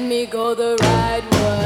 let me go the right way.